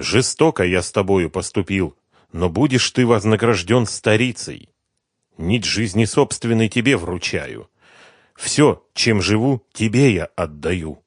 Жестоко я с тобою поступил, но будешь ты вознагражден старицей. Нить жизни собственной тебе вручаю. Все, чем живу, тебе я отдаю.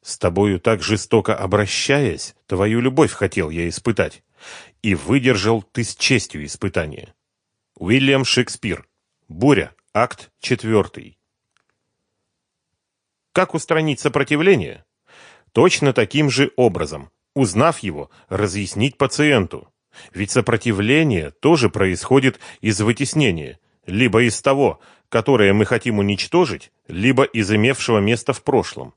С тобою так жестоко обращаясь, твою любовь хотел я испытать, и выдержал ты с честью испытание. Уильям Шекспир. Буря. Акт четвертый. Как устранить сопротивление? Точно таким же образом. Узнав его, разъяснить пациенту. Ведь сопротивление тоже происходит из вытеснения, либо из того, которое мы хотим уничтожить, либо из имевшего место в прошлом.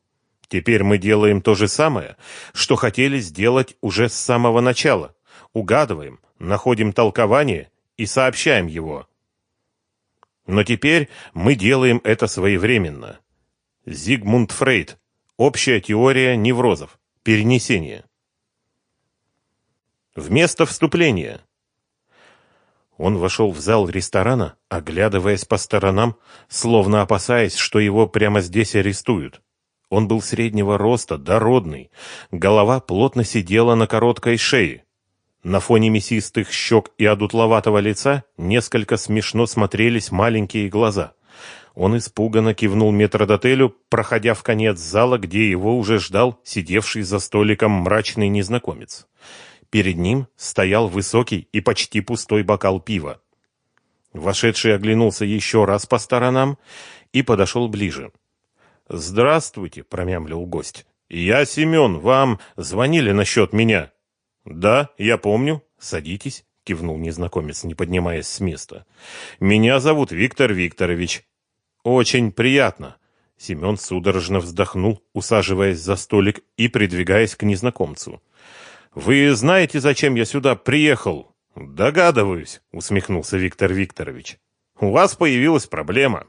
Теперь мы делаем то же самое, что хотели сделать уже с самого начала. Угадываем, находим толкование и сообщаем его. Но теперь мы делаем это своевременно. Зигмунд Фрейд. Общая теория неврозов. Перенесение. Вместо вступления. Он вошел в зал ресторана, оглядываясь по сторонам, словно опасаясь, что его прямо здесь арестуют. Он был среднего роста, дородный, голова плотно сидела на короткой шее. На фоне мясистых щек и одутловатого лица несколько смешно смотрелись маленькие глаза. Он испуганно кивнул метрдотелю, проходя в конец зала, где его уже ждал сидевший за столиком мрачный незнакомец. Перед ним стоял высокий и почти пустой бокал пива. Вошедший оглянулся еще раз по сторонам и подошел ближе. «Здравствуйте», — промямлил гость. «Я Семен, вам звонили насчет меня?» «Да, я помню. Садитесь», — кивнул незнакомец, не поднимаясь с места. «Меня зовут Виктор Викторович». «Очень приятно». Семен судорожно вздохнул, усаживаясь за столик и придвигаясь к незнакомцу. Вы знаете, зачем я сюда приехал? Догадываюсь, усмехнулся Виктор Викторович. У вас появилась проблема.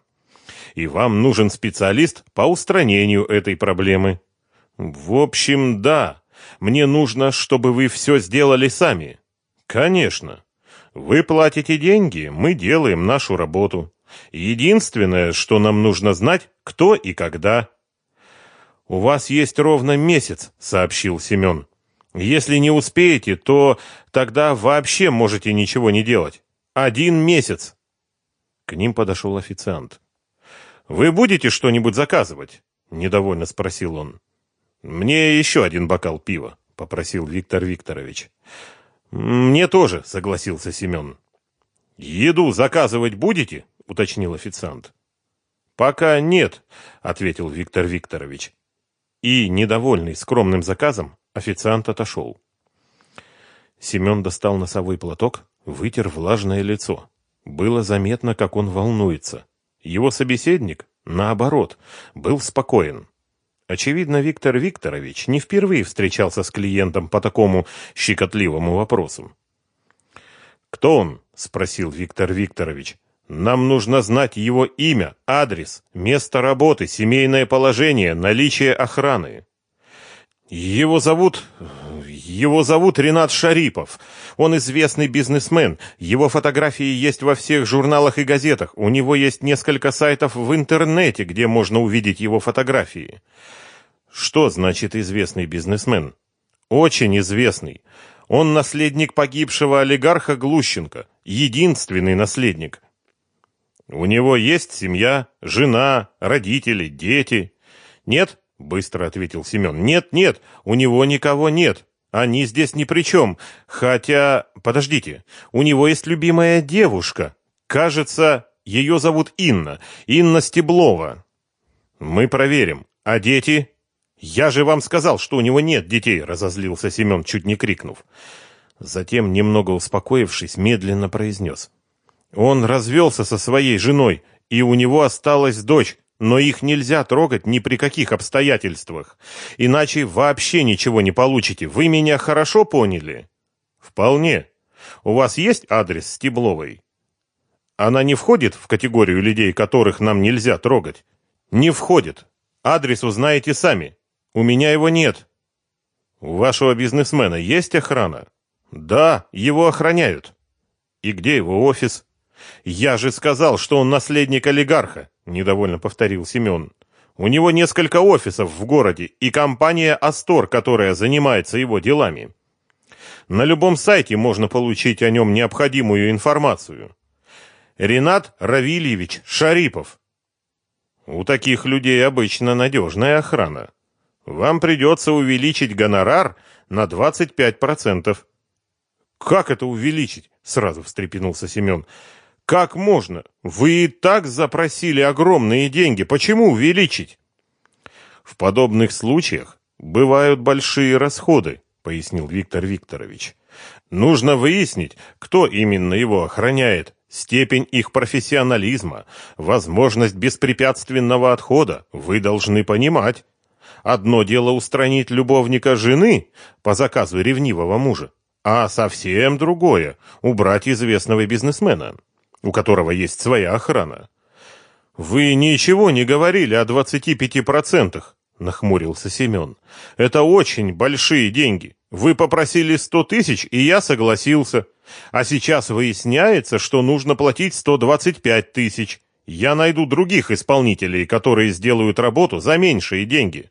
И вам нужен специалист по устранению этой проблемы. В общем, да. Мне нужно, чтобы вы все сделали сами. Конечно. Вы платите деньги, мы делаем нашу работу. Единственное, что нам нужно знать, кто и когда. У вас есть ровно месяц, сообщил Семен. Если не успеете, то тогда вообще можете ничего не делать. Один месяц. К ним подошел официант. Вы будете что-нибудь заказывать? недовольно спросил он. Мне еще один бокал пива, попросил Виктор Викторович. Мне тоже, согласился Семен. Еду заказывать будете? уточнил официант. Пока нет, ответил Виктор Викторович. И недовольный скромным заказом Официант отошел. Семен достал носовой платок, вытер влажное лицо. Было заметно, как он волнуется. Его собеседник, наоборот, был спокоен. Очевидно, Виктор Викторович не впервые встречался с клиентом по такому щекотливому вопросу. «Кто он?» — спросил Виктор Викторович. «Нам нужно знать его имя, адрес, место работы, семейное положение, наличие охраны». Его зовут... Его зовут Ренат Шарипов. Он известный бизнесмен. Его фотографии есть во всех журналах и газетах. У него есть несколько сайтов в интернете, где можно увидеть его фотографии. Что значит известный бизнесмен? Очень известный. Он наследник погибшего олигарха Глущенко. Единственный наследник. У него есть семья, жена, родители, дети. Нет? — быстро ответил Семен. «Нет, нет, у него никого нет. Они здесь ни при чем. Хотя... Подождите, у него есть любимая девушка. Кажется, ее зовут Инна. Инна Стеблова. Мы проверим. А дети?» «Я же вам сказал, что у него нет детей!» — разозлился Семен, чуть не крикнув. Затем, немного успокоившись, медленно произнес. «Он развелся со своей женой, и у него осталась дочь, но их нельзя трогать ни при каких обстоятельствах, иначе вообще ничего не получите. Вы меня хорошо поняли? Вполне. У вас есть адрес Стебловой? Она не входит в категорию людей, которых нам нельзя трогать? Не входит. Адрес узнаете сами. У меня его нет. У вашего бизнесмена есть охрана? Да, его охраняют. И где его офис? Я же сказал, что он наследник олигарха недовольно повторил Семен. У него несколько офисов в городе и компания Астор, которая занимается его делами. На любом сайте можно получить о нем необходимую информацию. Ренат Равильевич Шарипов. У таких людей обычно надежная охрана. Вам придется увеличить гонорар на 25%. Как это увеличить? Сразу встрепенулся Семен. Как можно? Вы и так запросили огромные деньги. Почему увеличить? В подобных случаях бывают большие расходы, пояснил Виктор Викторович. Нужно выяснить, кто именно его охраняет, степень их профессионализма, возможность беспрепятственного отхода. Вы должны понимать. Одно дело устранить любовника жены по заказу ревнивого мужа, а совсем другое убрать известного бизнесмена у которого есть своя охрана. Вы ничего не говорили о 25%, нахмурился Семен. Это очень большие деньги. Вы попросили 100 тысяч, и я согласился. А сейчас выясняется, что нужно платить 125 тысяч. Я найду других исполнителей, которые сделают работу за меньшие деньги.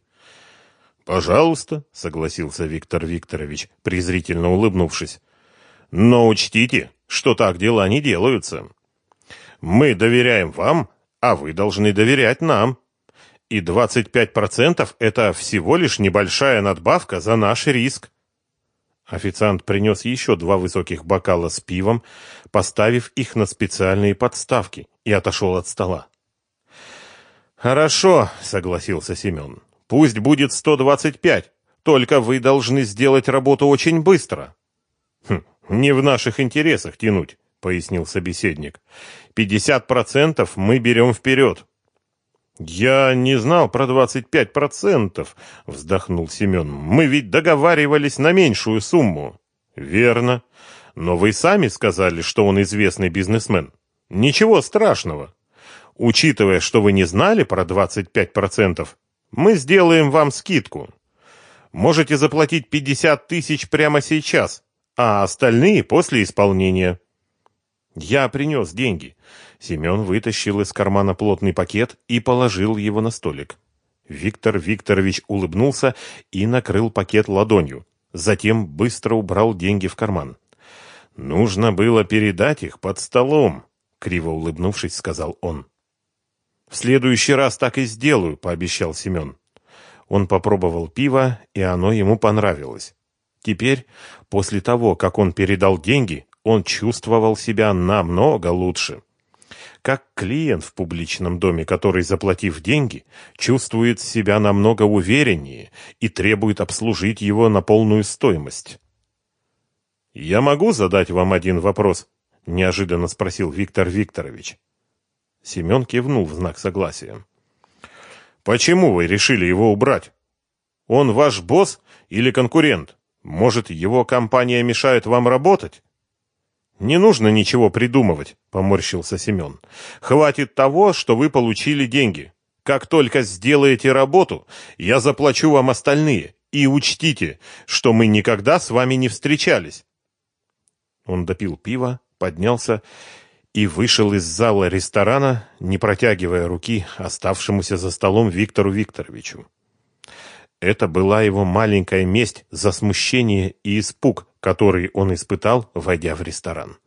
Пожалуйста, согласился Виктор Викторович, презрительно улыбнувшись. Но учтите, что так дела не делаются. Мы доверяем вам, а вы должны доверять нам. И 25% это всего лишь небольшая надбавка за наш риск. Официант принес еще два высоких бокала с пивом, поставив их на специальные подставки, и отошел от стола. «Хорошо», — согласился Семен. «Пусть будет 125, только вы должны сделать работу очень быстро». «Хм, не в наших интересах тянуть пояснил собеседник. «Пятьдесят процентов мы берем вперед». «Я не знал про двадцать пять процентов», — вздохнул Семен. «Мы ведь договаривались на меньшую сумму». «Верно. Но вы сами сказали, что он известный бизнесмен. Ничего страшного. Учитывая, что вы не знали про двадцать пять процентов, мы сделаем вам скидку. Можете заплатить пятьдесят тысяч прямо сейчас, а остальные после исполнения». Я принес деньги. Семен вытащил из кармана плотный пакет и положил его на столик. Виктор Викторович улыбнулся и накрыл пакет ладонью. Затем быстро убрал деньги в карман. Нужно было передать их под столом, криво улыбнувшись, сказал он. В следующий раз так и сделаю, пообещал Семен. Он попробовал пиво, и оно ему понравилось. Теперь, после того, как он передал деньги, он чувствовал себя намного лучше. Как клиент в публичном доме, который, заплатив деньги, чувствует себя намного увереннее и требует обслужить его на полную стоимость. «Я могу задать вам один вопрос?» – неожиданно спросил Виктор Викторович. Семен кивнул в знак согласия. «Почему вы решили его убрать? Он ваш босс или конкурент? Может, его компания мешает вам работать?» Не нужно ничего придумывать, поморщился Семен. Хватит того, что вы получили деньги. Как только сделаете работу, я заплачу вам остальные. И учтите, что мы никогда с вами не встречались. Он допил пиво, поднялся и вышел из зала ресторана, не протягивая руки оставшемуся за столом Виктору Викторовичу. Это была его маленькая месть за смущение и испуг, который он испытал, войдя в ресторан.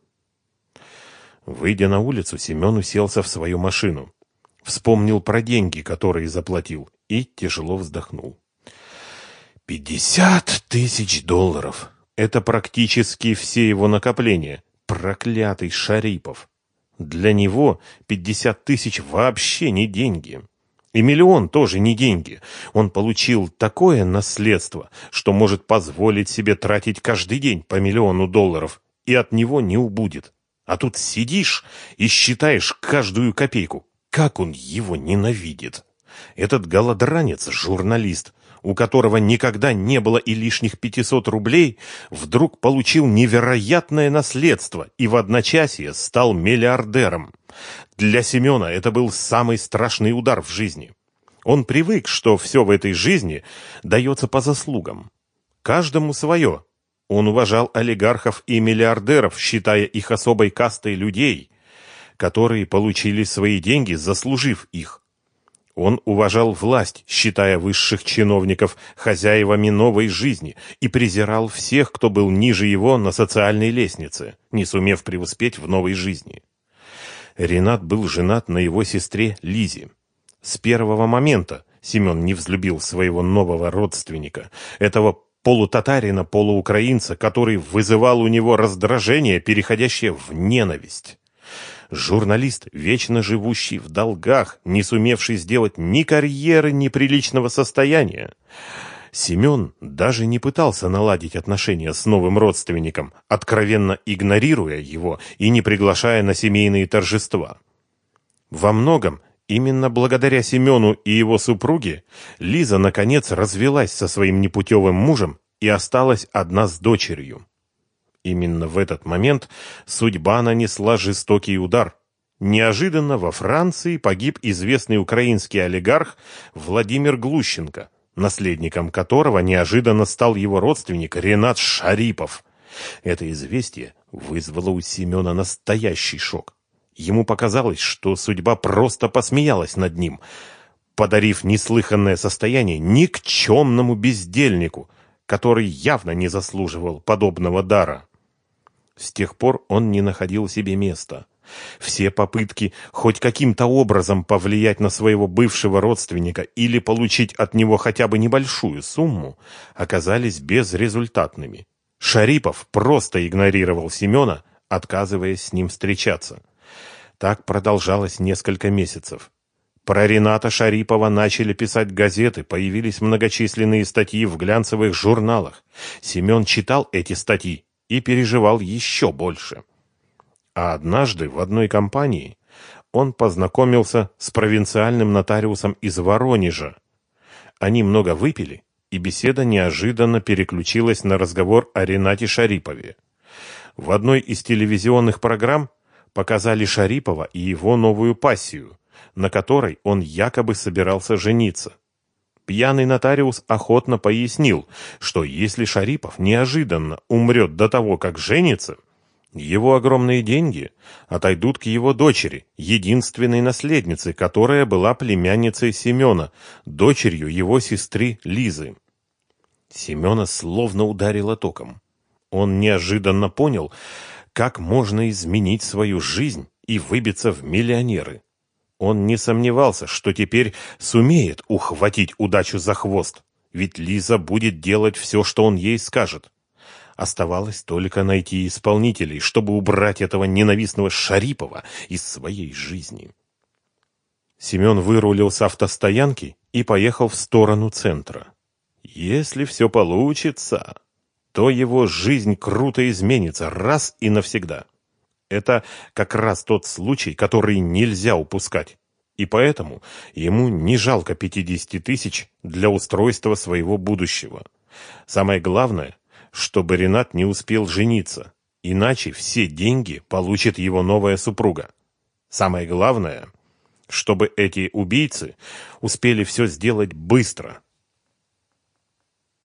Выйдя на улицу, Семен уселся в свою машину. Вспомнил про деньги, которые заплатил, и тяжело вздохнул. «Пятьдесят тысяч долларов! Это практически все его накопления. Проклятый Шарипов! Для него пятьдесят тысяч вообще не деньги!» И миллион тоже не деньги. Он получил такое наследство, что может позволить себе тратить каждый день по миллиону долларов, и от него не убудет. А тут сидишь и считаешь каждую копейку. Как он его ненавидит! Этот голодранец, журналист, у которого никогда не было и лишних 500 рублей, вдруг получил невероятное наследство и в одночасье стал миллиардером. Для Семена это был самый страшный удар в жизни. Он привык, что все в этой жизни дается по заслугам. Каждому свое. Он уважал олигархов и миллиардеров, считая их особой кастой людей, которые получили свои деньги, заслужив их. Он уважал власть, считая высших чиновников хозяевами новой жизни, и презирал всех, кто был ниже его на социальной лестнице, не сумев преуспеть в новой жизни. Ренат был женат на его сестре Лизе. С первого момента Семен не взлюбил своего нового родственника, этого полутатарина, полуукраинца, который вызывал у него раздражение, переходящее в ненависть. Журналист, вечно живущий в долгах, не сумевший сделать ни карьеры, ни приличного состояния. Семен даже не пытался наладить отношения с новым родственником, откровенно игнорируя его и не приглашая на семейные торжества. Во многом именно благодаря Семену и его супруге Лиза наконец развелась со своим непутевым мужем и осталась одна с дочерью. Именно в этот момент судьба нанесла жестокий удар. Неожиданно во Франции погиб известный украинский олигарх Владимир Глущенко, наследником которого неожиданно стал его родственник Ренат Шарипов. Это известие вызвало у Семена настоящий шок. Ему показалось, что судьба просто посмеялась над ним, подарив неслыханное состояние никчемному бездельнику, который явно не заслуживал подобного дара. С тех пор он не находил себе места. Все попытки хоть каким-то образом повлиять на своего бывшего родственника или получить от него хотя бы небольшую сумму оказались безрезультатными. Шарипов просто игнорировал Семена, отказываясь с ним встречаться. Так продолжалось несколько месяцев. Про Рената Шарипова начали писать газеты, появились многочисленные статьи в глянцевых журналах. Семен читал эти статьи и переживал еще больше. А однажды в одной компании он познакомился с провинциальным нотариусом из Воронежа. Они много выпили, и беседа неожиданно переключилась на разговор о Ренате Шарипове. В одной из телевизионных программ показали Шарипова и его новую пассию, на которой он якобы собирался жениться. Пьяный нотариус охотно пояснил, что если Шарипов неожиданно умрет до того, как женится, его огромные деньги отойдут к его дочери, единственной наследнице, которая была племянницей Семена, дочерью его сестры Лизы. Семена словно ударило током. Он неожиданно понял, как можно изменить свою жизнь и выбиться в миллионеры. Он не сомневался, что теперь сумеет ухватить удачу за хвост, ведь Лиза будет делать все, что он ей скажет. Оставалось только найти исполнителей, чтобы убрать этого ненавистного Шарипова из своей жизни. Семен вырулил с автостоянки и поехал в сторону центра. Если все получится, то его жизнь круто изменится раз и навсегда. Это как раз тот случай, который нельзя упускать. И поэтому ему не жалко 50 тысяч для устройства своего будущего. Самое главное, чтобы Ренат не успел жениться, иначе все деньги получит его новая супруга. Самое главное, чтобы эти убийцы успели все сделать быстро –